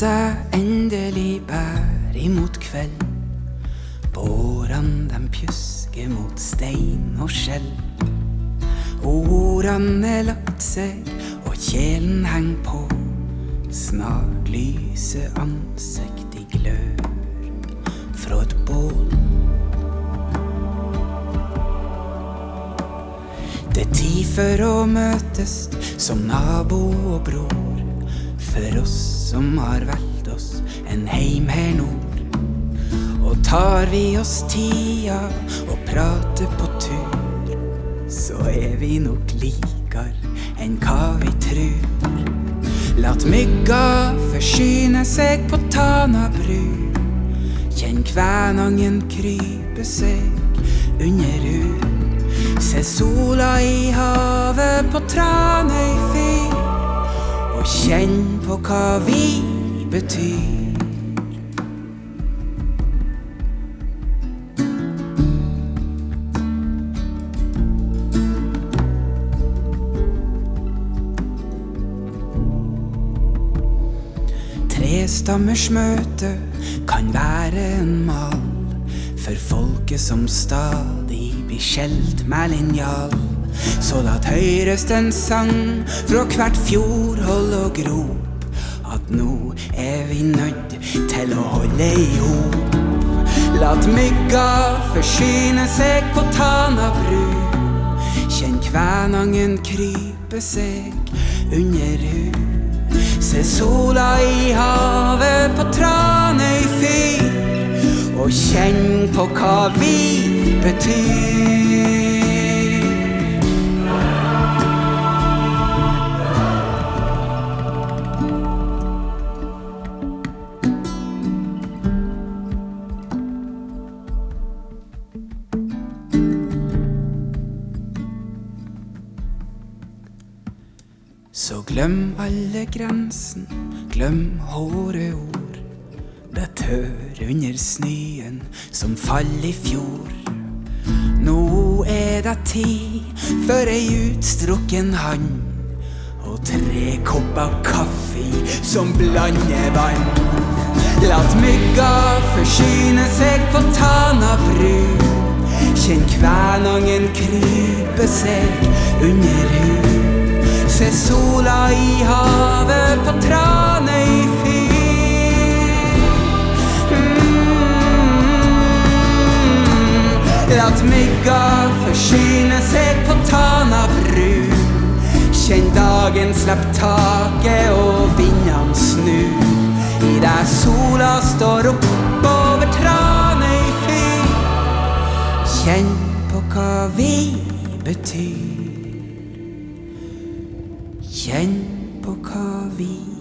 natta endelig bær imot kveld. Bårene dem pjusker mot stein og skjell. Ordene er lagt seg, og kjelen heng på. Snart lyser ansikt i glør fra et bål. Det er tid for å møtes som nabo og bror. For oss som har valgt oss en heim her nord. Og tar vi oss tida og prater på tur, så er vi nok likere enn hva vi trur. Lat mygga forsyne seg på Tana bru. Kjenn kvænangen krype seg under hud. Se sola i havet på Tranøy fyr. Og kjenn på hva vi betyr. Trestammers møte kan være en mal for folket som stadig blir skjelt med linjal. Så lat høyres den sang fra hvert fjordhold og grop nå er vi nødt til å holde i hop. Lat mygga forsyne seg på Tana bru. Kjenn Kvænangen krype seg under hu. Se sola i havet på Tranøy fyr. Og kjenn på hva vi betyr. Så glem alle grensen, glem hårde ord. Det tør under snøen som fall i fjor. Nå er det tid for ei utstrukken hand og tre kopper kaffe som blander vann. Lat mygga forsyne seg på Tana bru. Kjenn kvenangen krype seg under hud. Se sola i havet på Tranøy fyr. Mm. Lat mygga forsyne seg på Tana bru. Kjenn dagen slapp taket og vindene snur. I det sola står opp over Tranøy fyr. Kjenn på hva vi betyr. Kjenn på hva vi